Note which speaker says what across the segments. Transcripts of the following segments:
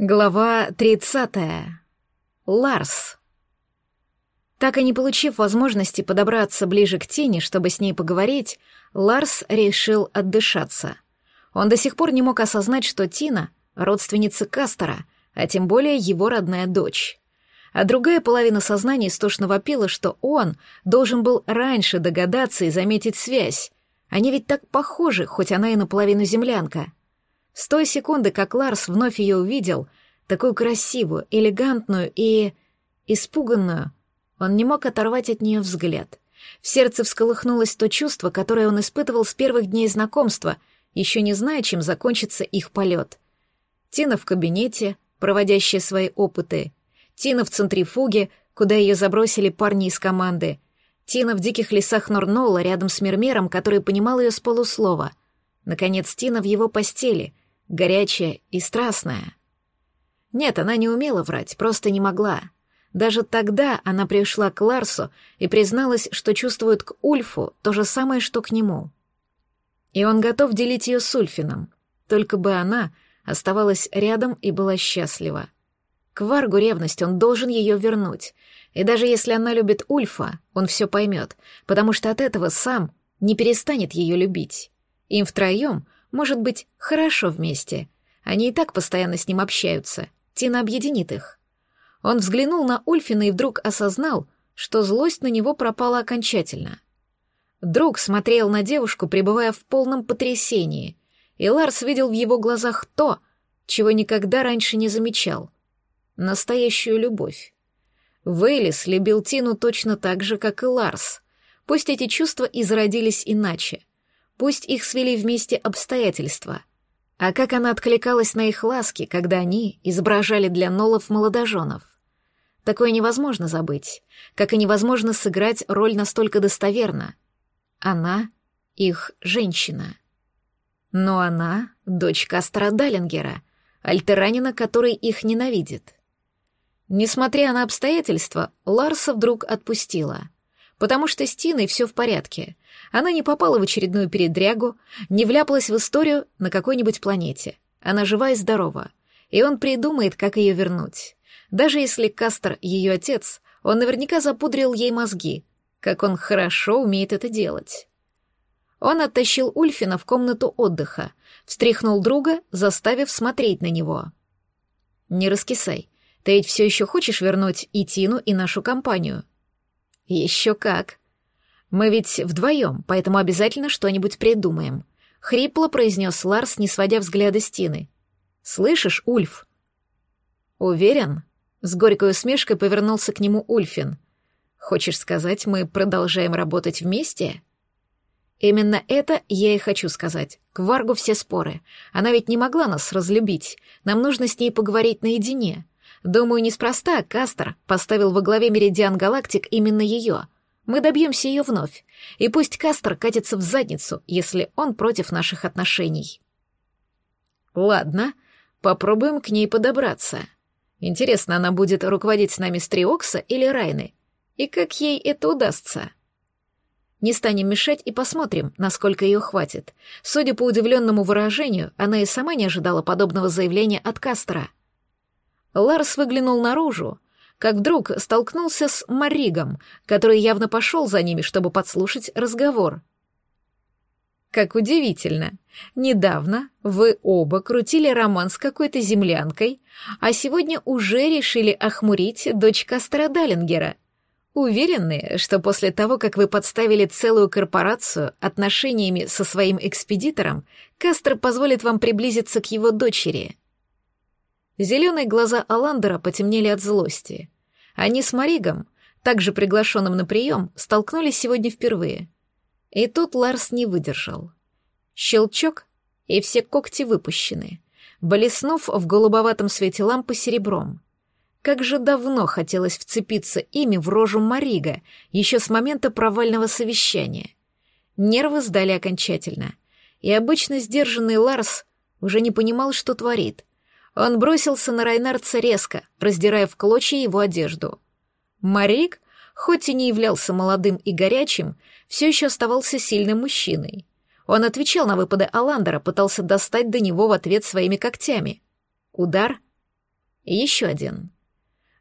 Speaker 1: Глава 30. Ларс. Так и не получив возможности подобраться ближе к тени, чтобы с ней поговорить, Ларс решил отдышаться. Он до сих пор не мог осознать, что Тина — родственница Кастера, а тем более его родная дочь. А другая половина сознания истошно вопила, что он должен был раньше догадаться и заметить связь. Они ведь так похожи, хоть она и наполовину землянка — с той секунды, как Ларс вновь ее увидел, такую красивую, элегантную и... испуганную, он не мог оторвать от нее взгляд. В сердце всколыхнулось то чувство, которое он испытывал с первых дней знакомства, еще не зная, чем закончится их полет. Тина в кабинете, проводящая свои опыты, Тина в центрифуге, куда ее забросили парни из команды, Тина в диких лесах Норнола рядом с Мермером, который понимал ее с полуслова. Наконец, Тина в его постели, горячая и страстная. Нет, она не умела врать, просто не могла. Даже тогда она пришла к Ларсу и призналась, что чувствует к Ульфу то же самое, что к нему. И он готов делить ее с Ульфином, только бы она оставалась рядом и была счастлива. К Варгу ревность, он должен ее вернуть. И даже если она любит Ульфа, он все поймет, потому что от этого сам не перестанет ее любить. Им втроем — может быть, хорошо вместе. Они и так постоянно с ним общаются. Тина объединит их. Он взглянул на Ульфина и вдруг осознал, что злость на него пропала окончательно. Друг смотрел на девушку, пребывая в полном потрясении, и Ларс видел в его глазах то, чего никогда раньше не замечал — настоящую любовь. Вейлис любил Тину точно так же, как и Ларс. Пусть эти чувства и зародились иначе. Пусть их свели вместе обстоятельства. А как она откликалась на их ласки, когда они изображали для Нолов молодоженов. Такое невозможно забыть, как и невозможно сыграть роль настолько достоверно. Она — их женщина. Но она — дочь Кастера Даллингера, альтеранина, который их ненавидит. Несмотря на обстоятельства, Ларса вдруг отпустила — потому что с Тиной все в порядке. Она не попала в очередную передрягу, не вляпалась в историю на какой-нибудь планете. Она жива и здорова, и он придумает, как ее вернуть. Даже если Кастер ее отец, он наверняка запудрил ей мозги, как он хорошо умеет это делать. Он оттащил Ульфина в комнату отдыха, встряхнул друга, заставив смотреть на него. «Не раскисай, ты ведь все еще хочешь вернуть и Тину, и нашу компанию?» Еще как. Мы ведь вдвоем, поэтому обязательно что-нибудь придумаем. Хрипло произнес Ларс, не сводя взгляда с Тины. Слышишь, Ульф? Уверен? С горькой усмешкой повернулся к нему Ульфин. Хочешь сказать, мы продолжаем работать вместе? Именно это я и хочу сказать. К Варгу все споры. Она ведь не могла нас разлюбить. Нам нужно с ней поговорить наедине. Думаю, неспроста Кастер поставил во главе Меридиан Галактик именно ее. Мы добьемся ее вновь. И пусть Кастер катится в задницу, если он против наших отношений. Ладно, попробуем к ней подобраться. Интересно, она будет руководить с нами Стриокса или Райны? И как ей это удастся? Не станем мешать и посмотрим, насколько ее хватит. Судя по удивленному выражению, она и сама не ожидала подобного заявления от Кастера — Ларс выглянул наружу, как вдруг столкнулся с Маригом, который явно пошел за ними, чтобы подслушать разговор. Как удивительно. Недавно вы оба крутили роман с какой-то землянкой, а сегодня уже решили охмурить дочь Кастера Даллингера. Уверены, что после того, как вы подставили целую корпорацию отношениями со своим экспедитором, Кастер позволит вам приблизиться к его дочери — Зеленые глаза Аландера потемнели от злости. Они с Маригом, также приглашенным на прием, столкнулись сегодня впервые. И тут Ларс не выдержал. Щелчок, и все когти выпущены, блеснув в голубоватом свете лампы серебром. Как же давно хотелось вцепиться ими в рожу Марига, еще с момента провального совещания. Нервы сдали окончательно, и обычно сдержанный Ларс уже не понимал, что творит. Он бросился на Райнардса резко, раздирая в клочья его одежду. Марик, хоть и не являлся молодым и горячим, все еще оставался сильным мужчиной. Он отвечал на выпады Аландера, пытался достать до него в ответ своими когтями. Удар, еще один.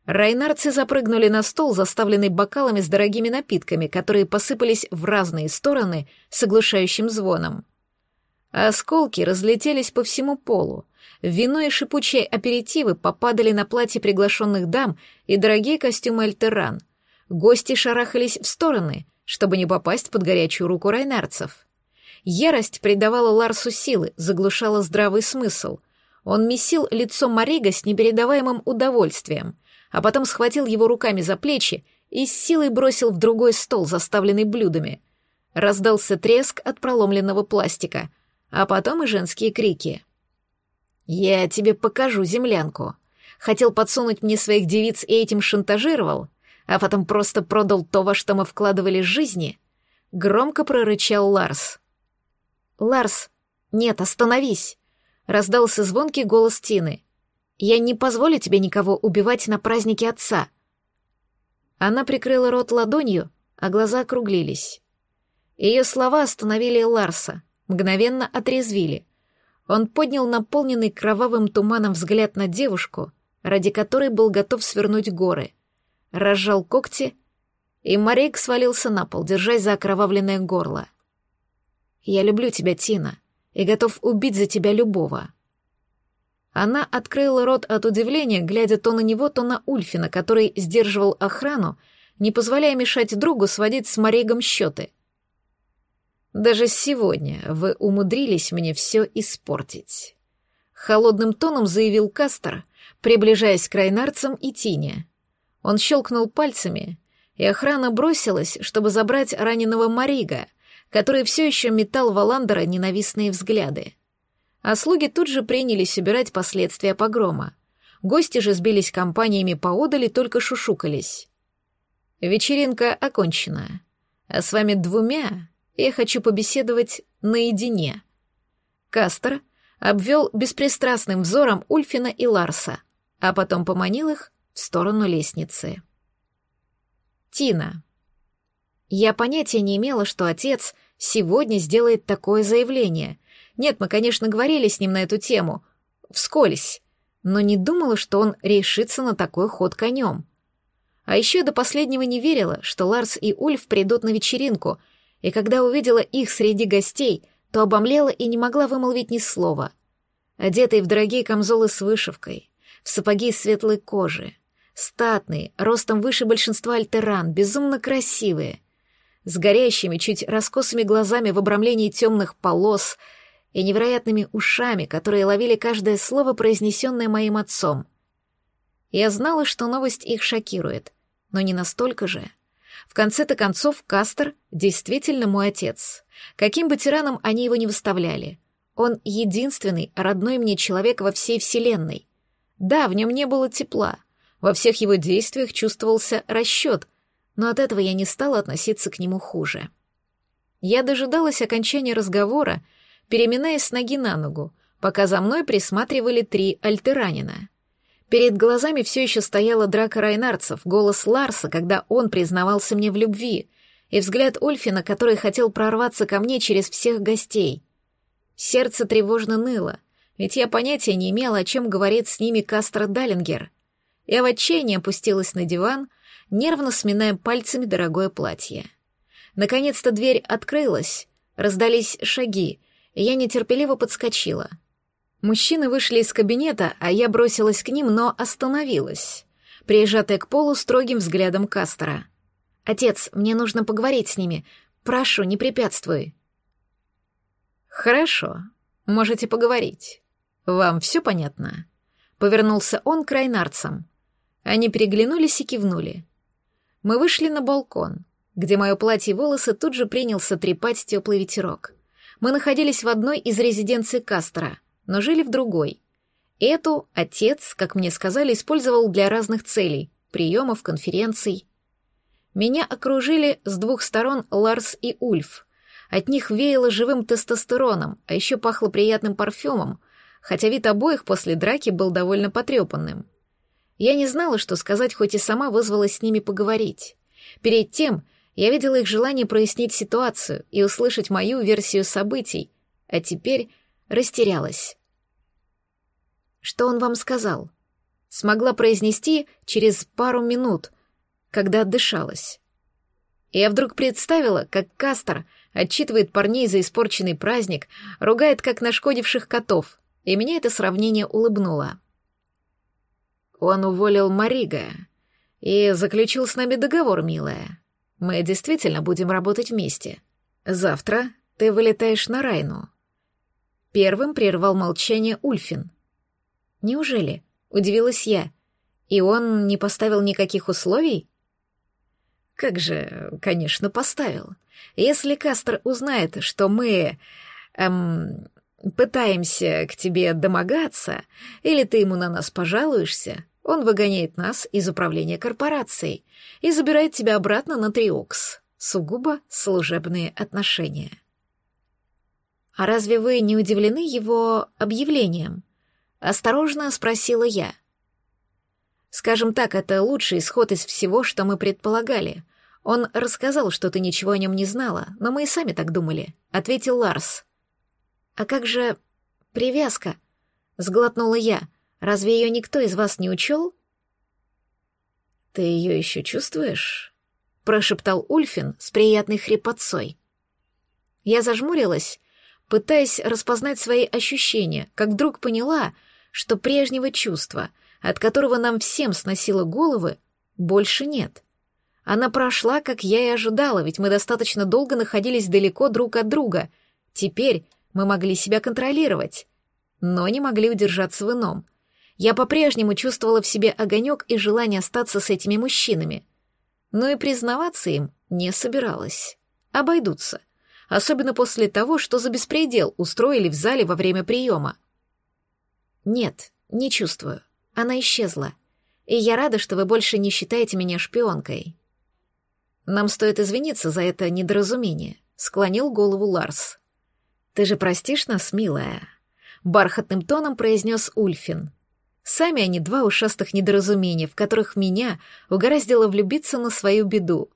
Speaker 1: Райнарцы запрыгнули на стол, заставленный бокалами с дорогими напитками, которые посыпались в разные стороны с оглушающим звоном. осколки разлетелись по всему полу. Вино и шипучие аперитивы попадали на платье приглашенных дам и дорогие костюмы альтеран. Гости шарахались в стороны, чтобы не попасть под горячую руку райнарцев. Ярость придавала Ларсу силы, заглушала здравый смысл. Он месил лицо Марига с непередаваемым удовольствием — а потом схватил его руками за плечи и с силой бросил в другой стол, заставленный блюдами. Раздался треск от проломленного пластика, а потом и женские крики. «Я тебе покажу землянку. Хотел подсунуть мне своих девиц и этим шантажировал, а потом просто продал то, во что мы вкладывали жизни», — громко прорычал Ларс. «Ларс, нет, остановись!» — раздался звонкий голос Тины — я не позволю тебе никого убивать на празднике отца». Она прикрыла рот ладонью, а глаза округлились. Ее слова остановили Ларса, мгновенно отрезвили. Он поднял наполненный кровавым туманом взгляд на девушку, ради которой был готов свернуть горы, разжал когти, и Марик свалился на пол, держась за окровавленное горло. «Я люблю тебя, Тина, и готов убить за тебя любого», она открыла рот от удивления, глядя то на него, то на Ульфина, который сдерживал охрану, не позволяя мешать другу сводить с Маригом счеты. «Даже сегодня вы умудрились мне все испортить», — холодным тоном заявил Кастер, приближаясь к райнарцам и Тине. Он щелкнул пальцами, и охрана бросилась, чтобы забрать раненого Марига, который все еще метал Валандера ненавистные взгляды а слуги тут же принялись собирать последствия погрома. Гости же сбились компаниями поодали, только шушукались. Вечеринка окончена, а с вами двумя я хочу побеседовать наедине. Кастер обвел беспристрастным взором Ульфина и Ларса, а потом поманил их в сторону лестницы. Тина. Я понятия не имела, что отец сегодня сделает такое заявление — нет, мы, конечно, говорили с ним на эту тему, вскользь, но не думала, что он решится на такой ход конем. А еще до последнего не верила, что Ларс и Ульф придут на вечеринку, и когда увидела их среди гостей, то обомлела и не могла вымолвить ни слова. Одетые в дорогие камзолы с вышивкой, в сапоги светлой кожи, статные, ростом выше большинства альтеран, безумно красивые, с горящими, чуть раскосыми глазами в обрамлении темных полос — и невероятными ушами, которые ловили каждое слово, произнесенное моим отцом. Я знала, что новость их шокирует, но не настолько же. В конце-то концов, Кастер действительно мой отец. Каким бы тираном они его не выставляли. Он единственный родной мне человек во всей Вселенной. Да, в нем не было тепла. Во всех его действиях чувствовался расчет, но от этого я не стала относиться к нему хуже. Я дожидалась окончания разговора, переминаясь с ноги на ногу, пока за мной присматривали три альтеранина. Перед глазами все еще стояла драка райнарцев, голос Ларса, когда он признавался мне в любви, и взгляд Ольфина, который хотел прорваться ко мне через всех гостей. Сердце тревожно ныло, ведь я понятия не имела, о чем говорит с ними Кастро Даллингер. Я в отчаянии опустилась на диван, нервно сминая пальцами дорогое платье. Наконец-то дверь открылась, раздались шаги, я нетерпеливо подскочила. Мужчины вышли из кабинета, а я бросилась к ним, но остановилась, прижатая к полу строгим взглядом Кастера. «Отец, мне нужно поговорить с ними. Прошу, не препятствуй». «Хорошо, можете поговорить. Вам все понятно?» Повернулся он к райнарцам. Они переглянулись и кивнули. Мы вышли на балкон, где мое платье и волосы тут же принялся трепать теплый ветерок мы находились в одной из резиденций Кастро, но жили в другой. Эту отец, как мне сказали, использовал для разных целей — приемов, конференций. Меня окружили с двух сторон Ларс и Ульф. От них веяло живым тестостероном, а еще пахло приятным парфюмом, хотя вид обоих после драки был довольно потрепанным. Я не знала, что сказать, хоть и сама вызвалась с ними поговорить. Перед тем я видела их желание прояснить ситуацию и услышать мою версию событий, а теперь растерялась. «Что он вам сказал?» смогла произнести через пару минут, когда отдышалась. Я вдруг представила, как Кастер отчитывает парней за испорченный праздник, ругает как нашкодивших котов, и меня это сравнение улыбнуло. Он уволил Марига и заключил с нами договор, милая. Мы действительно будем работать вместе. Завтра ты вылетаешь на Райну. Первым прервал молчание Ульфин. Неужели? Удивилась я. И он не поставил никаких условий? Как же, конечно, поставил. Если Кастер узнает, что мы... Эм, пытаемся к тебе домогаться, или ты ему на нас пожалуешься, он выгоняет нас из управления корпорацией и забирает тебя обратно на Триокс. Сугубо служебные отношения. «А разве вы не удивлены его объявлением?» — осторожно спросила я. «Скажем так, это лучший исход из всего, что мы предполагали. Он рассказал, что ты ничего о нем не знала, но мы и сами так думали», — ответил Ларс. «А как же привязка?» — сглотнула я. «Разве ее никто из вас не учел?» «Ты ее еще чувствуешь?» — прошептал Ульфин с приятной хрипотцой. Я зажмурилась, пытаясь распознать свои ощущения, как вдруг поняла, что прежнего чувства, от которого нам всем сносило головы, больше нет. Она прошла, как я и ожидала, ведь мы достаточно долго находились далеко друг от друга. Теперь мы могли себя контролировать, но не могли удержаться в ином. Я по-прежнему чувствовала в себе огонек и желание остаться с этими мужчинами. Но и признаваться им не собиралась. Обойдутся. Особенно после того, что за беспредел устроили в зале во время приема. Нет, не чувствую. Она исчезла. И я рада, что вы больше не считаете меня шпионкой. Нам стоит извиниться за это недоразумение, склонил голову Ларс. «Ты же простишь нас, милая?» — бархатным тоном произнес Ульфин. Сами они два ушастых недоразумения, в которых меня угораздило влюбиться на свою беду.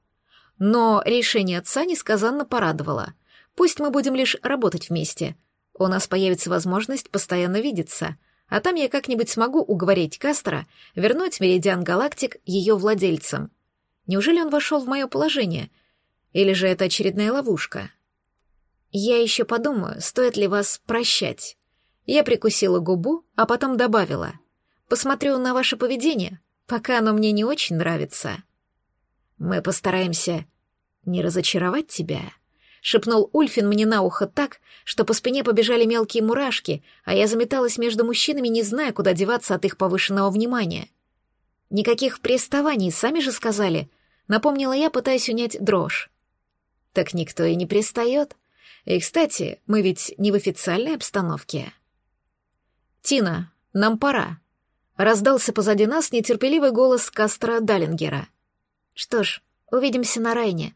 Speaker 1: Но решение отца несказанно порадовало. Пусть мы будем лишь работать вместе. У нас появится возможность постоянно видеться, а там я как-нибудь смогу уговорить Кастера вернуть Меридиан Галактик ее владельцам. Неужели он вошел в мое положение? Или же это очередная ловушка?» Я еще подумаю, стоит ли вас прощать. Я прикусила губу, а потом добавила. Посмотрю на ваше поведение, пока оно мне не очень нравится. Мы постараемся не разочаровать тебя, шепнул Ульфин мне на ухо так, что по спине побежали мелкие мурашки, а я заметалась между мужчинами, не зная, куда деваться от их повышенного внимания. Никаких приставаний, сами же сказали, напомнила я, пытаясь унять дрожь. Так никто и не пристает. И, кстати, мы ведь не в официальной обстановке. «Тина, нам пора», — раздался позади нас нетерпеливый голос Кастра Даллингера. «Что ж, увидимся на Райне».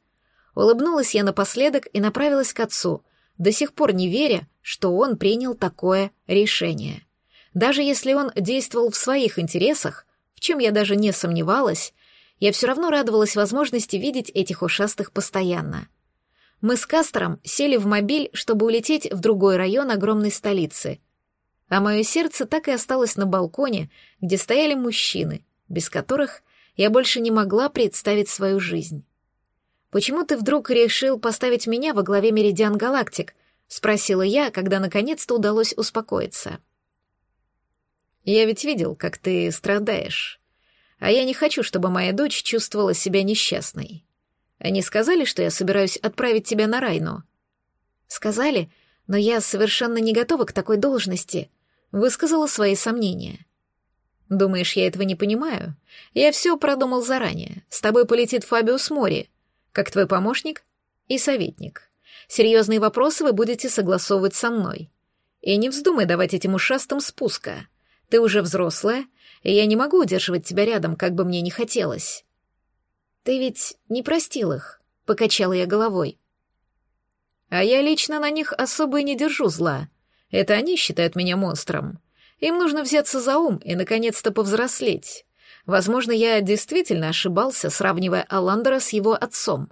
Speaker 1: Улыбнулась я напоследок и направилась к отцу, до сих пор не веря, что он принял такое решение. Даже если он действовал в своих интересах, в чем я даже не сомневалась, я все равно радовалась возможности видеть этих ушастых постоянно. Мы с Кастером сели в мобиль, чтобы улететь в другой район огромной столицы. А мое сердце так и осталось на балконе, где стояли мужчины, без которых я больше не могла представить свою жизнь. «Почему ты вдруг решил поставить меня во главе Меридиан Галактик?» — спросила я, когда наконец-то удалось успокоиться. «Я ведь видел, как ты страдаешь. А я не хочу, чтобы моя дочь чувствовала себя несчастной. Они сказали, что я собираюсь отправить тебя на Райну?» «Сказали, но я совершенно не готова к такой должности», — высказала свои сомнения. «Думаешь, я этого не понимаю? Я все продумал заранее. С тобой полетит Фабиус Мори, как твой помощник и советник. Серьезные вопросы вы будете согласовывать со мной. И не вздумай давать этим ушастым спуска. Ты уже взрослая, и я не могу удерживать тебя рядом, как бы мне не хотелось. «Ты ведь не простил их», — покачала я головой. «А я лично на них особо и не держу зла. Это они считают меня монстром. Им нужно взяться за ум и, наконец-то, повзрослеть. Возможно, я действительно ошибался, сравнивая Аландера с его отцом.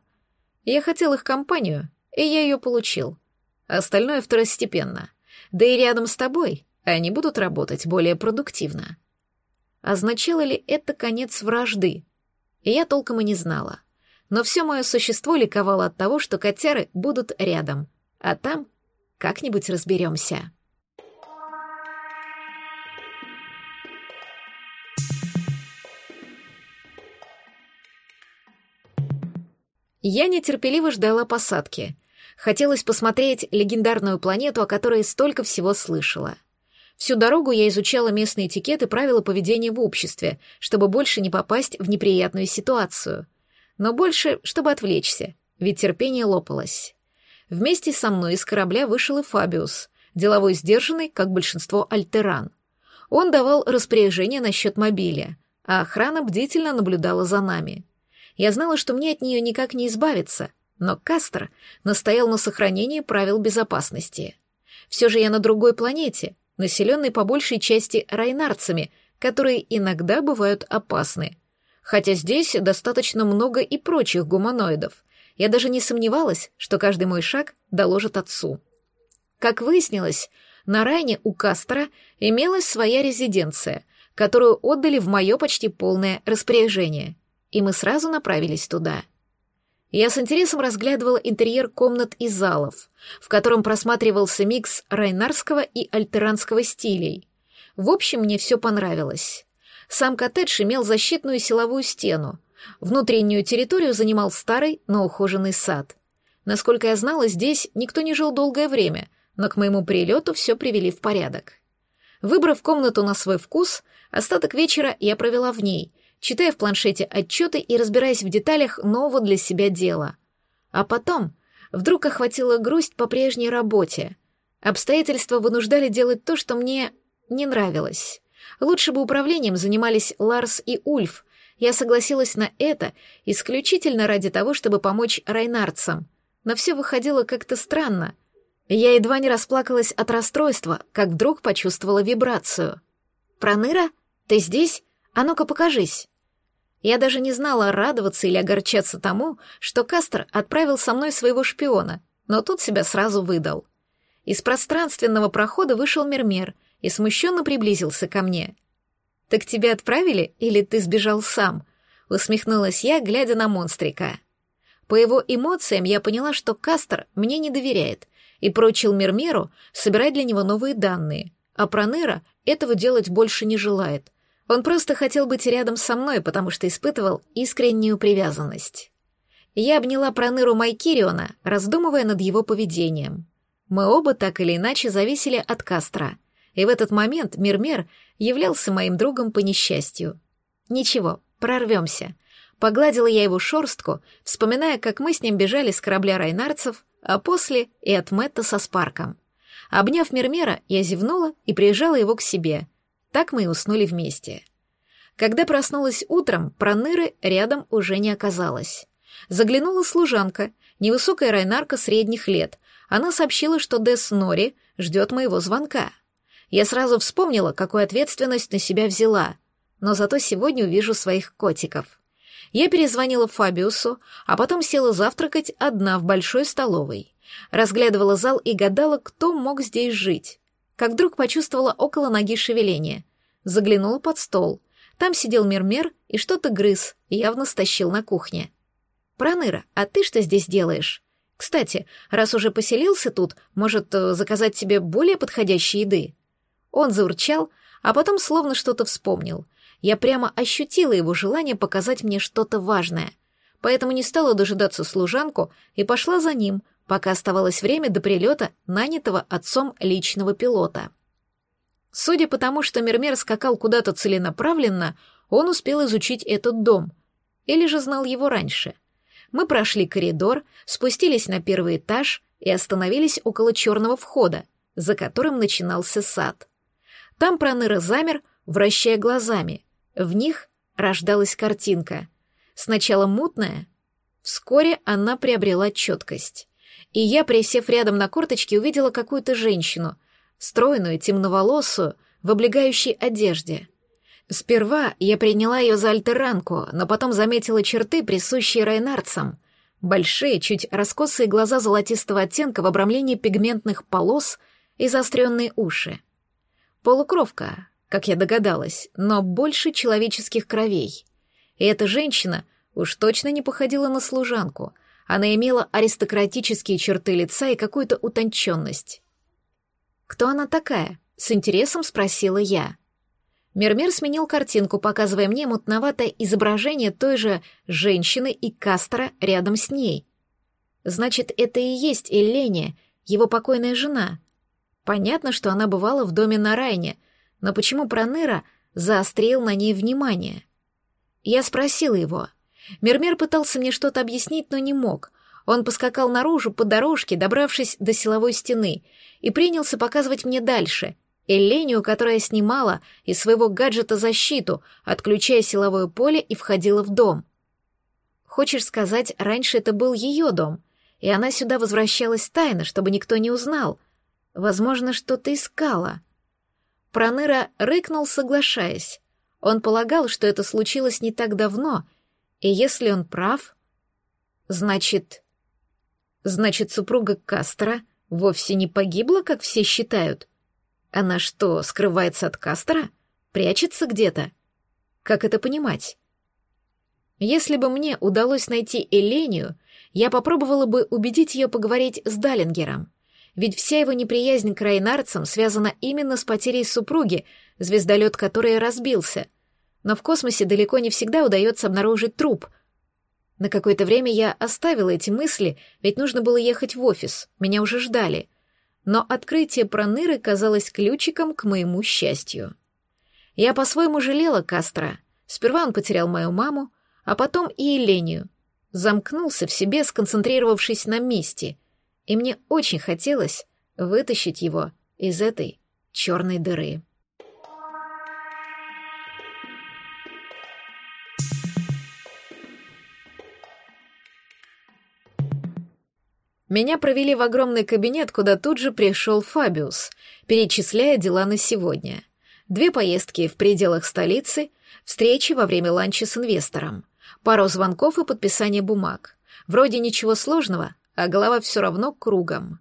Speaker 1: Я хотел их компанию, и я ее получил. Остальное второстепенно. Да и рядом с тобой они будут работать более продуктивно». означало ли это конец вражды? Я толком и не знала. Но все мое существо ликовало от того, что котяры будут рядом, а там как-нибудь разберемся. Я нетерпеливо ждала посадки. Хотелось посмотреть легендарную планету, о которой столько всего слышала. Всю дорогу я изучала местный этикет и правила поведения в обществе, чтобы больше не попасть в неприятную ситуацию. Но больше, чтобы отвлечься, ведь терпение лопалось. Вместе со мной из корабля вышел и Фабиус, деловой сдержанный, как большинство альтеран. Он давал распоряжение насчет мобиля, а охрана бдительно наблюдала за нами. Я знала, что мне от нее никак не избавиться, но Кастер настоял на сохранении правил безопасности. Все же я на другой планете, населенной по большей части райнарцами, которые иногда бывают опасны. Хотя здесь достаточно много и прочих гуманоидов. Я даже не сомневалась, что каждый мой шаг доложит отцу. Как выяснилось, на Райне у Кастера имелась своя резиденция, которую отдали в мое почти полное распоряжение — и мы сразу направились туда. Я с интересом разглядывала интерьер комнат и залов, в котором просматривался микс райнарского и альтеранского стилей. В общем, мне все понравилось. Сам коттедж имел защитную силовую стену. Внутреннюю территорию занимал старый, но ухоженный сад. Насколько я знала, здесь никто не жил долгое время, но к моему прилету все привели в порядок. Выбрав комнату на свой вкус, остаток вечера я провела в ней — читая в планшете отчеты и разбираясь в деталях нового для себя дела. А потом вдруг охватила грусть по прежней работе. Обстоятельства вынуждали делать то, что мне не нравилось. Лучше бы управлением занимались Ларс и Ульф. Я согласилась на это исключительно ради того, чтобы помочь райнарцам. Но все выходило как-то странно. Я едва не расплакалась от расстройства, как вдруг почувствовала вибрацию. «Проныра? Ты здесь? А ну-ка покажись!» Я даже не знала, радоваться или огорчаться тому, что Кастер отправил со мной своего шпиона, но тут себя сразу выдал. Из пространственного прохода вышел Мермер и смущенно приблизился ко мне. «Так тебя отправили или ты сбежал сам?» — усмехнулась я, глядя на монстрика. По его эмоциям я поняла, что Кастер мне не доверяет и поручил Мермеру собирать для него новые данные, а Проныра этого делать больше не желает — он просто хотел быть рядом со мной, потому что испытывал искреннюю привязанность. Я обняла Проныру Майкириона, раздумывая над его поведением. Мы оба так или иначе зависели от Кастра, и в этот момент Мирмер являлся моим другом по несчастью. Ничего, прорвемся. Погладила я его шорстку, вспоминая, как мы с ним бежали с корабля райнарцев, а после и от Мэтта со Спарком. Обняв Мирмера, я зевнула и прижала его к себе — так мы и уснули вместе. Когда проснулась утром, проныры рядом уже не оказалось. Заглянула служанка, невысокая райнарка средних лет. Она сообщила, что Дес Нори ждет моего звонка. Я сразу вспомнила, какую ответственность на себя взяла, но зато сегодня увижу своих котиков. Я перезвонила Фабиусу, а потом села завтракать одна в большой столовой. Разглядывала зал и гадала, кто мог здесь жить как вдруг почувствовала около ноги шевеление. Заглянула под стол. Там сидел Мермер и что-то грыз, явно стащил на кухне. «Проныра, а ты что здесь делаешь? Кстати, раз уже поселился тут, может, э, заказать тебе более подходящей еды?» Он заурчал, а потом словно что-то вспомнил. Я прямо ощутила его желание показать мне что-то важное. Поэтому не стала дожидаться служанку и пошла за ним, пока оставалось время до прилета нанятого отцом личного пилота. Судя по тому, что Мермер скакал куда-то целенаправленно, он успел изучить этот дом. Или же знал его раньше. Мы прошли коридор, спустились на первый этаж и остановились около черного входа, за которым начинался сад. Там Проныра замер, вращая глазами. В них рождалась картинка. Сначала мутная, вскоре она приобрела четкость и я, присев рядом на корточке, увидела какую-то женщину, стройную, темноволосую, в облегающей одежде. Сперва я приняла ее за альтеранку, но потом заметила черты, присущие райнарцам. Большие, чуть раскосые глаза золотистого оттенка в обрамлении пигментных полос и заостренные уши. Полукровка, как я догадалась, но больше человеческих кровей. И эта женщина уж точно не походила на служанку. Она имела аристократические черты лица и какую-то утонченность. «Кто она такая?» — с интересом спросила я. Мермер сменил картинку, показывая мне мутноватое изображение той же женщины и Кастера рядом с ней. Значит, это и есть Элления, его покойная жена. Понятно, что она бывала в доме на Райне, но почему Проныра заострил на ней внимание? Я спросила его. Мермер пытался мне что-то объяснить, но не мог. Он поскакал наружу по дорожке, добравшись до силовой стены, и принялся показывать мне дальше — Элению, которая снимала из своего гаджета защиту, отключая силовое поле и входила в дом. Хочешь сказать, раньше это был ее дом, и она сюда возвращалась тайно, чтобы никто не узнал. Возможно, что-то искала. Проныра рыкнул, соглашаясь. Он полагал, что это случилось не так давно, и если он прав, значит... Значит, супруга Кастера вовсе не погибла, как все считают — она что, скрывается от Кастера? Прячется где-то? Как это понимать? Если бы мне удалось найти Элению, я попробовала бы убедить ее поговорить с Даллингером. Ведь вся его неприязнь к райнарцам связана именно с потерей супруги, звездолет которой разбился. Но в космосе далеко не всегда удается обнаружить труп. На какое-то время я оставила эти мысли, ведь нужно было ехать в офис, меня уже ждали но открытие Проныры казалось ключиком к моему счастью. Я по-своему жалела Кастро. Сперва он потерял мою маму, а потом и Елению. Замкнулся в себе, сконцентрировавшись на месте, и мне очень хотелось вытащить его из этой черной дыры. Меня провели в огромный кабинет, куда тут же пришел Фабиус, перечисляя дела на сегодня. Две поездки в пределах столицы, встречи во время ланча с инвестором, пару звонков и подписание бумаг. Вроде ничего сложного, а голова все равно кругом.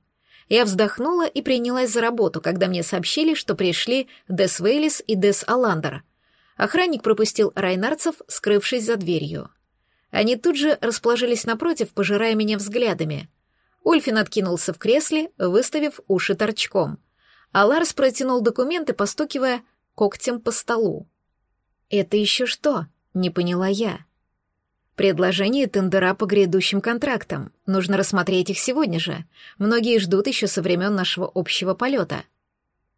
Speaker 1: Я вздохнула и принялась за работу, когда мне сообщили, что пришли Дес Вейлис и Дес Аландер. Охранник пропустил райнарцев, скрывшись за дверью. Они тут же расположились напротив, пожирая меня взглядами — Ульфин откинулся в кресле, выставив уши торчком, а Ларс протянул документы, постукивая когтем по столу. «Это еще что?» — не поняла я. «Предложение тендера по грядущим контрактам. Нужно рассмотреть их сегодня же. Многие ждут еще со времен нашего общего полета».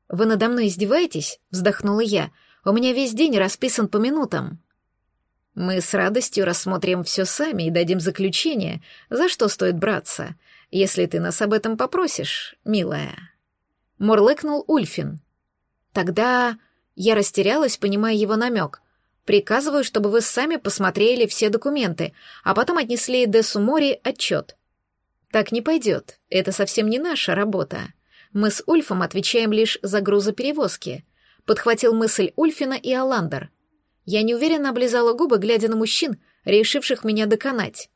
Speaker 1: «Вы надо мной издеваетесь?» — вздохнула я. «У меня весь день расписан по минутам». «Мы с радостью рассмотрим все сами и дадим заключение, за что стоит браться если ты нас об этом попросишь, милая». Мурлыкнул Ульфин. Тогда я растерялась, понимая его намек. Приказываю, чтобы вы сами посмотрели все документы, а потом отнесли Десу Мори отчет. Так не пойдет, это совсем не наша работа. Мы с Ульфом отвечаем лишь за грузоперевозки. Подхватил мысль Ульфина и Аландер. Я неуверенно облизала губы, глядя на мужчин, решивших меня доконать.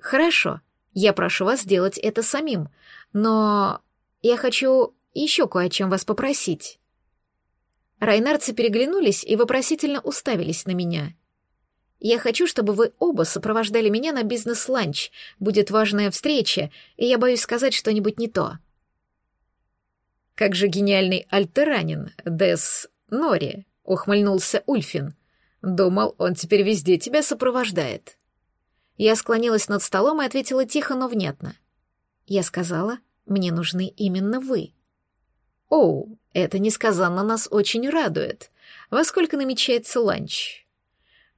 Speaker 1: Хорошо, я прошу вас сделать это самим, но я хочу еще кое о чем вас попросить». Райнарцы переглянулись и вопросительно уставились на меня. «Я хочу, чтобы вы оба сопровождали меня на бизнес-ланч. Будет важная встреча, и я боюсь сказать что-нибудь не то». «Как же гениальный альтеранин, Дес Нори», — ухмыльнулся Ульфин. «Думал, он теперь везде тебя сопровождает». Я склонилась над столом и ответила тихо, но внятно. Я сказала, мне нужны именно вы. Оу, это несказанно нас очень радует. Во сколько намечается ланч?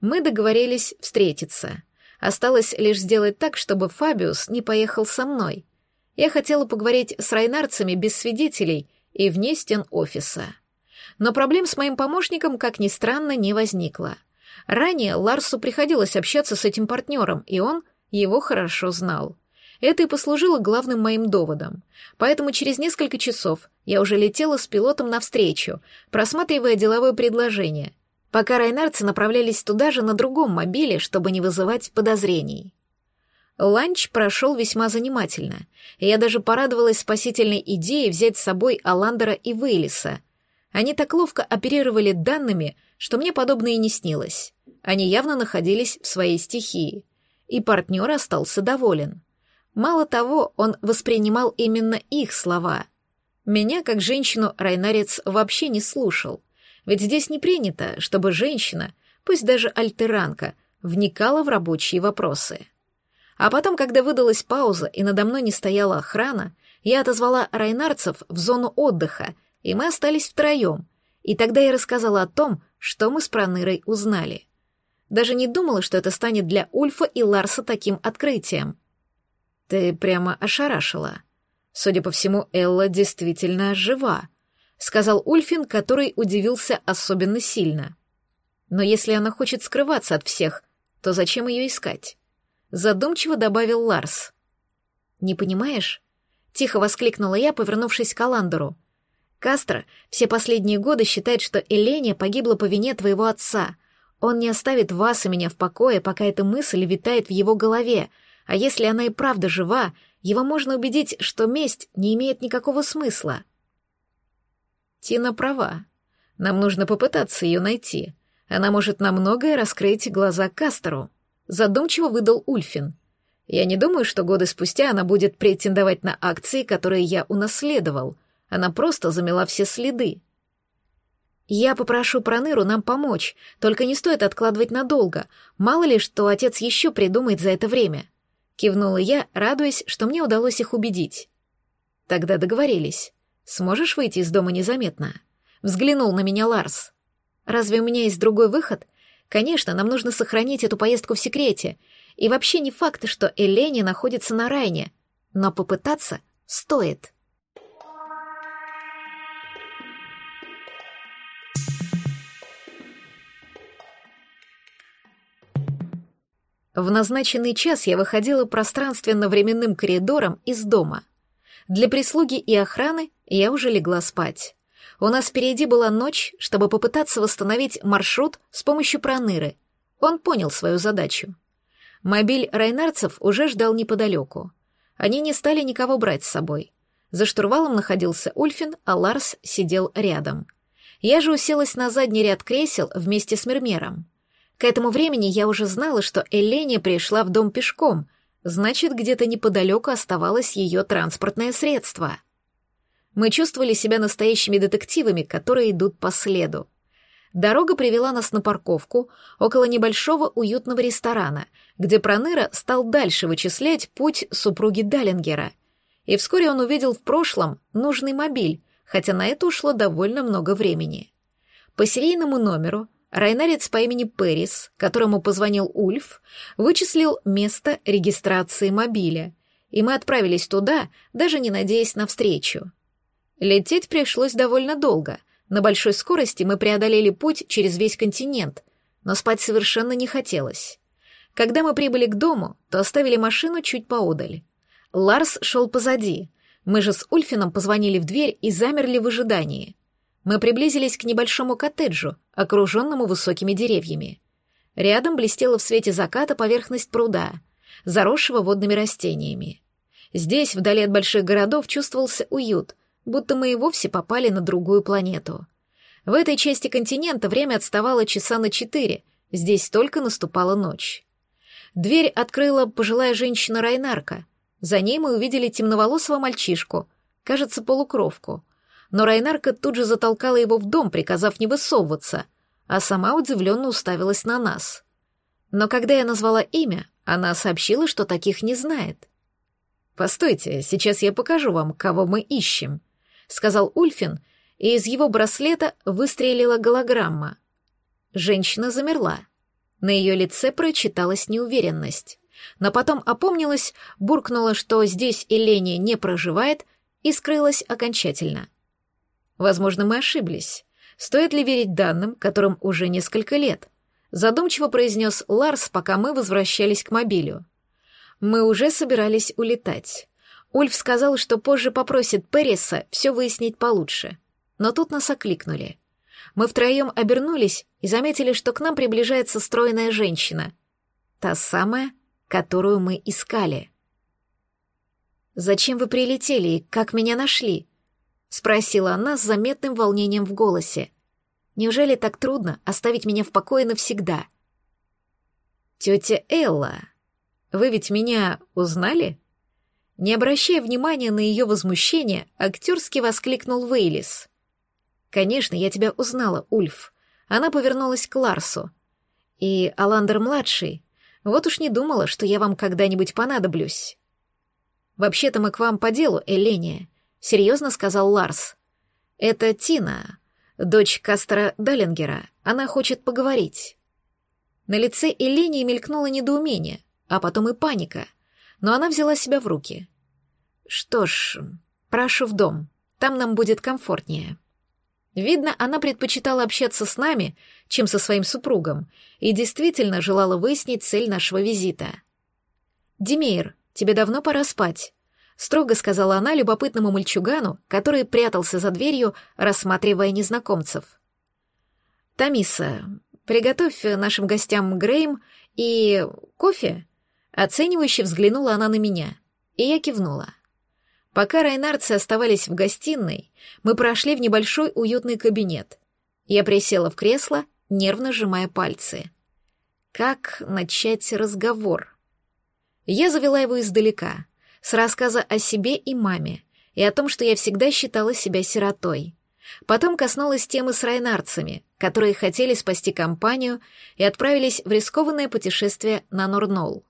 Speaker 1: Мы договорились встретиться. Осталось лишь сделать так, чтобы Фабиус не поехал со мной. Я хотела поговорить с райнарцами без свидетелей и вне стен офиса. Но проблем с моим помощником, как ни странно, не возникло. Ранее Ларсу приходилось общаться с этим партнером, и он его хорошо знал. Это и послужило главным моим доводом. Поэтому через несколько часов я уже летела с пилотом навстречу, просматривая деловое предложение, пока райнарцы направлялись туда же на другом мобиле, чтобы не вызывать подозрений. Ланч прошел весьма занимательно, и я даже порадовалась спасительной идее взять с собой Аландера и Вейлиса. Они так ловко оперировали данными, что мне подобное и не снилось. Они явно находились в своей стихии. И партнер остался доволен. Мало того, он воспринимал именно их слова. Меня, как женщину, Райнарец вообще не слушал. Ведь здесь не принято, чтобы женщина, пусть даже альтеранка, вникала в рабочие вопросы. А потом, когда выдалась пауза и надо мной не стояла охрана, я отозвала райнарцев в зону отдыха, и мы остались втроем. И тогда я рассказала о том, что мы с Пронырой узнали. Даже не думала, что это станет для Ульфа и Ларса таким открытием. Ты прямо ошарашила. Судя по всему, Элла действительно жива, сказал Ульфин, который удивился особенно сильно. Но если она хочет скрываться от всех, то зачем ее искать? Задумчиво добавил Ларс. Не понимаешь? Тихо воскликнула я, повернувшись к Аландеру. Кастро все последние годы считает, что Эления погибла по вине твоего отца. Он не оставит вас и меня в покое, пока эта мысль витает в его голове, а если она и правда жива, его можно убедить, что месть не имеет никакого смысла. Тина права. Нам нужно попытаться ее найти. Она может на многое раскрыть глаза Кастеру. Задумчиво выдал Ульфин. Я не думаю, что годы спустя она будет претендовать на акции, которые я унаследовал. Она просто замела все следы. Я попрошу Проныру нам помочь, только не стоит откладывать надолго. Мало ли, что отец еще придумает за это время. Кивнула я, радуясь, что мне удалось их убедить. Тогда договорились. Сможешь выйти из дома незаметно? Взглянул на меня Ларс. Разве у меня есть другой выход? Конечно, нам нужно сохранить эту поездку в секрете. И вообще не факт, что Элени находится на Райне. Но попытаться стоит. В назначенный час я выходила пространственно-временным коридором из дома. Для прислуги и охраны я уже легла спать. У нас впереди была ночь, чтобы попытаться восстановить маршрут с помощью проныры. Он понял свою задачу. Мобиль райнарцев уже ждал неподалеку. Они не стали никого брать с собой. За штурвалом находился Ульфин, а Ларс сидел рядом. Я же уселась на задний ряд кресел вместе с Мермером. К этому времени я уже знала, что Эления пришла в дом пешком, значит, где-то неподалеку оставалось ее транспортное средство. Мы чувствовали себя настоящими детективами, которые идут по следу. Дорога привела нас на парковку около небольшого уютного ресторана, где Проныра стал дальше вычислять путь супруги Даллингера. И вскоре он увидел в прошлом нужный мобиль, хотя на это ушло довольно много времени. По серийному номеру Райнарец по имени Пэрис, которому позвонил Ульф, вычислил место регистрации мобиля, и мы отправились туда, даже не надеясь на встречу. Лететь пришлось довольно долго. На большой скорости мы преодолели путь через весь континент, но спать совершенно не хотелось. Когда мы прибыли к дому, то оставили машину чуть поодаль. Ларс шел позади. Мы же с Ульфином позвонили в дверь и замерли в ожидании. Мы приблизились к небольшому коттеджу, окруженному высокими деревьями. Рядом блестела в свете заката поверхность пруда, заросшего водными растениями. Здесь, вдали от больших городов, чувствовался уют, будто мы и вовсе попали на другую планету. В этой части континента время отставало часа на четыре, здесь только наступала ночь. Дверь открыла пожилая женщина Райнарка. За ней мы увидели темноволосого мальчишку, кажется, полукровку — но Райнарка тут же затолкала его в дом, приказав не высовываться, а сама удивленно уставилась на нас. Но когда я назвала имя, она сообщила, что таких не знает. «Постойте, сейчас я покажу вам, кого мы ищем», — сказал Ульфин, и из его браслета выстрелила голограмма. Женщина замерла. На ее лице прочиталась неуверенность. Но потом опомнилась, буркнула, что здесь Елене не проживает, и скрылась окончательно. Возможно, мы ошиблись. Стоит ли верить данным, которым уже несколько лет? Задумчиво произнес Ларс, пока мы возвращались к мобилю. Мы уже собирались улетать. Ульф сказал, что позже попросит Переса все выяснить получше. Но тут нас окликнули. Мы втроем обернулись и заметили, что к нам приближается стройная женщина. Та самая, которую мы искали. «Зачем вы прилетели и как меня нашли?» — спросила она с заметным волнением в голосе. «Неужели так трудно оставить меня в покое навсегда?» «Тетя Элла, вы ведь меня узнали?» Не обращая внимания на ее возмущение, актерски воскликнул Вейлис. «Конечно, я тебя узнала, Ульф». Она повернулась к Ларсу. «И Аландер-младший, вот уж не думала, что я вам когда-нибудь понадоблюсь». «Вообще-то мы к вам по делу, Эления», — серьезно сказал Ларс. «Это Тина, дочь Кастера Даллингера. Она хочет поговорить». На лице Элении мелькнуло недоумение, а потом и паника, но она взяла себя в руки. «Что ж, прошу в дом, там нам будет комфортнее». Видно, она предпочитала общаться с нами, чем со своим супругом, и действительно желала выяснить цель нашего визита. «Демейр, тебе давно пора спать», — строго сказала она любопытному мальчугану, который прятался за дверью, рассматривая незнакомцев. «Тамиса, приготовь нашим гостям Грейм и кофе?» Оценивающе взглянула она на меня, и я кивнула. Пока райнарцы оставались в гостиной, мы прошли в небольшой уютный кабинет. Я присела в кресло, нервно сжимая пальцы. Как начать разговор? Я завела его издалека, с рассказа о себе и маме, и о том, что я всегда считала себя сиротой. Потом коснулась темы с райнарцами, которые хотели спасти компанию и отправились в рискованное путешествие на Норнол.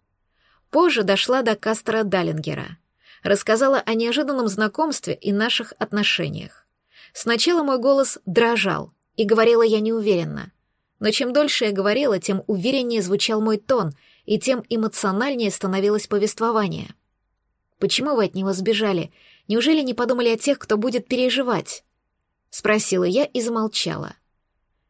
Speaker 1: Позже дошла до Кастера Даллингера — рассказала о неожиданном знакомстве и наших отношениях. Сначала мой голос дрожал, и говорила я неуверенно. Но чем дольше я говорила, тем увереннее звучал мой тон, и тем эмоциональнее становилось повествование. «Почему вы от него сбежали? Неужели не подумали о тех, кто будет переживать?» Спросила я и замолчала.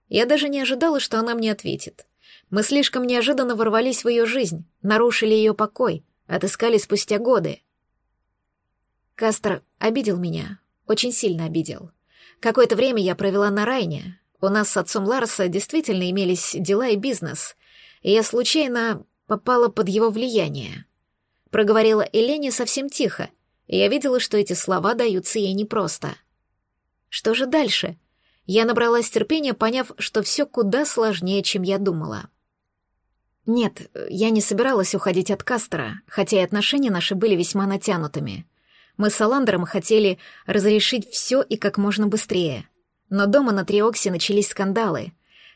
Speaker 1: Я даже не ожидала, что она мне ответит. Мы слишком неожиданно ворвались в ее жизнь, нарушили ее покой, отыскали спустя годы. Кастер обидел меня, очень сильно обидел. Какое-то время я провела на Райне. У нас с отцом Ларса действительно имелись дела и бизнес, и я случайно попала под его влияние. Проговорила Элене совсем тихо, и я видела, что эти слова даются ей непросто. Что же дальше? Я набралась терпения, поняв, что все куда сложнее, чем я думала. Нет, я не собиралась уходить от Кастера, хотя и отношения наши были весьма натянутыми — мы с Аландером хотели разрешить все и как можно быстрее. Но дома на Триоксе начались скандалы.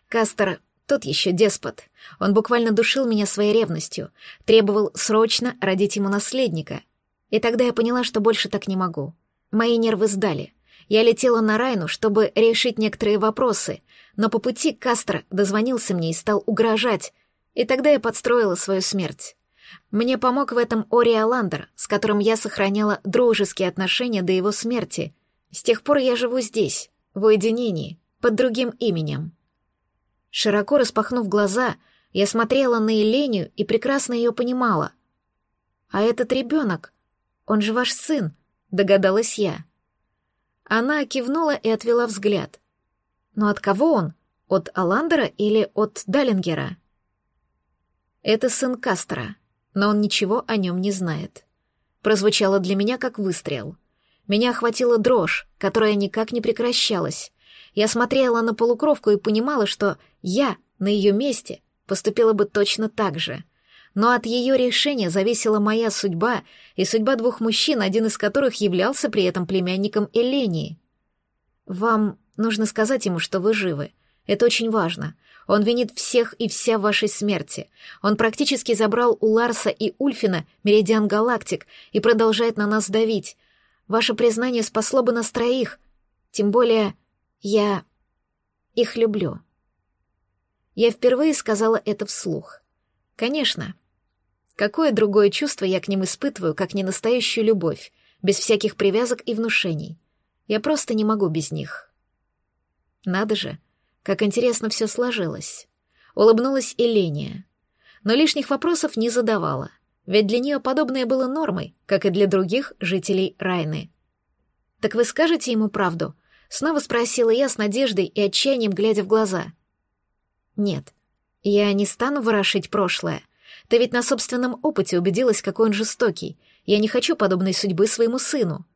Speaker 1: Кастер тот еще деспот. Он буквально душил меня своей ревностью, требовал срочно родить ему наследника. И тогда я поняла, что больше так не могу. Мои нервы сдали. Я летела на Райну, чтобы решить некоторые вопросы, но по пути Кастер дозвонился мне и стал угрожать, и тогда я подстроила свою смерть. Мне помог в этом Ори Аландер, с которым я сохраняла дружеские отношения до его смерти. С тех пор я живу здесь, в уединении, под другим именем. Широко распахнув глаза, я смотрела на Еленю и прекрасно ее понимала. «А этот ребенок, он же ваш сын», — догадалась я. Она кивнула и отвела взгляд. «Но от кого он? От Аландера или от Даллингера?» «Это сын Кастера», но он ничего о нем не знает. Прозвучало для меня как выстрел. Меня охватила дрожь, которая никак не прекращалась. Я смотрела на полукровку и понимала, что я на ее месте поступила бы точно так же. Но от ее решения зависела моя судьба и судьба двух мужчин, один из которых являлся при этом племянником Элении. «Вам нужно сказать ему, что вы живы. Это очень важно. Он винит всех и вся в вашей смерти. Он практически забрал у Ларса и Ульфина Меридиан Галактик и продолжает на нас давить. Ваше признание спасло бы нас троих. Тем более я их люблю. Я впервые сказала это вслух. Конечно. Какое другое чувство я к ним испытываю, как не настоящую любовь, без всяких привязок и внушений. Я просто не могу без них. Надо же, — как интересно все сложилось. Улыбнулась Эления. Но лишних вопросов не задавала, ведь для нее подобное было нормой, как и для других жителей Райны. «Так вы скажете ему правду?» Снова спросила я с надеждой и отчаянием, глядя в глаза. «Нет, я не стану ворошить прошлое. Ты ведь на собственном опыте убедилась, какой он жестокий. Я не хочу подобной судьбы своему сыну».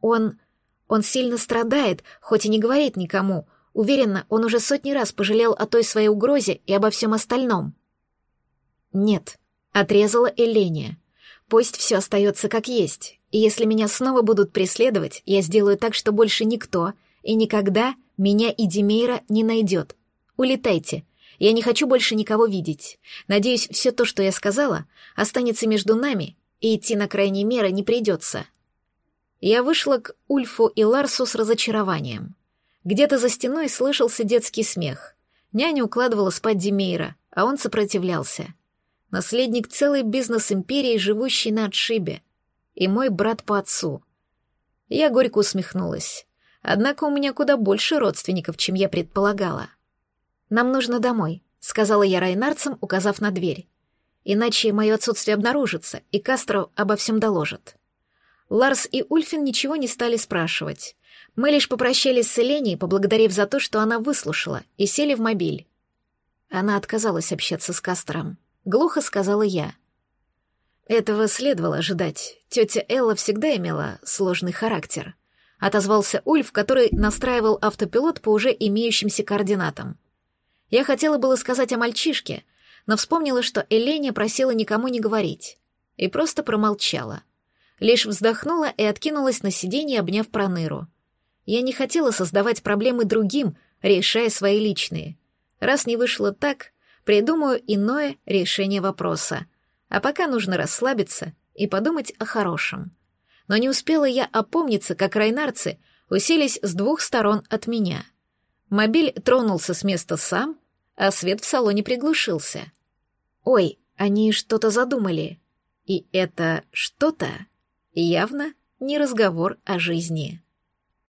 Speaker 1: «Он... Он сильно страдает, хоть и не говорит никому. Уверена, он уже сотни раз пожалел о той своей угрозе и обо всем остальном. Нет, отрезала Эления. Пусть все остается как есть, и если меня снова будут преследовать, я сделаю так, что больше никто и никогда меня и Демейра не найдет. Улетайте. Я не хочу больше никого видеть. Надеюсь, все то, что я сказала, останется между нами, и идти на крайние меры не придется. Я вышла к Ульфу и Ларсу с разочарованием. Где-то за стеной слышался детский смех. Няня укладывала спать Демейра, а он сопротивлялся наследник целой бизнес-империи, живущий на отшибе, и мой брат по отцу. Я горько усмехнулась. Однако у меня куда больше родственников, чем я предполагала. «Нам нужно домой», — сказала я райнарцам, указав на дверь. «Иначе мое отсутствие обнаружится, и Кастро обо всем доложит». Ларс и Ульфин ничего не стали спрашивать. Мы лишь попрощались с Эленей, поблагодарив за то, что она выслушала, и сели в мобиль. Она отказалась общаться с Кастером. — глухо сказала я. Этого следовало ожидать. Тетя Элла всегда имела сложный характер. Отозвался Ульф, который настраивал автопилот по уже имеющимся координатам. Я хотела было сказать о мальчишке, но вспомнила, что Эленя просила никому не говорить. И просто промолчала. Лишь вздохнула и откинулась на сиденье, обняв проныру. Я не хотела создавать проблемы другим, решая свои личные. Раз не вышло так, придумаю иное решение вопроса. А пока нужно расслабиться и подумать о хорошем. Но не успела я опомниться, как райнарцы уселись с двух сторон от меня. Мобиль тронулся с места сам, а свет в салоне приглушился. Ой, они что-то задумали. И это что-то явно не разговор о жизни.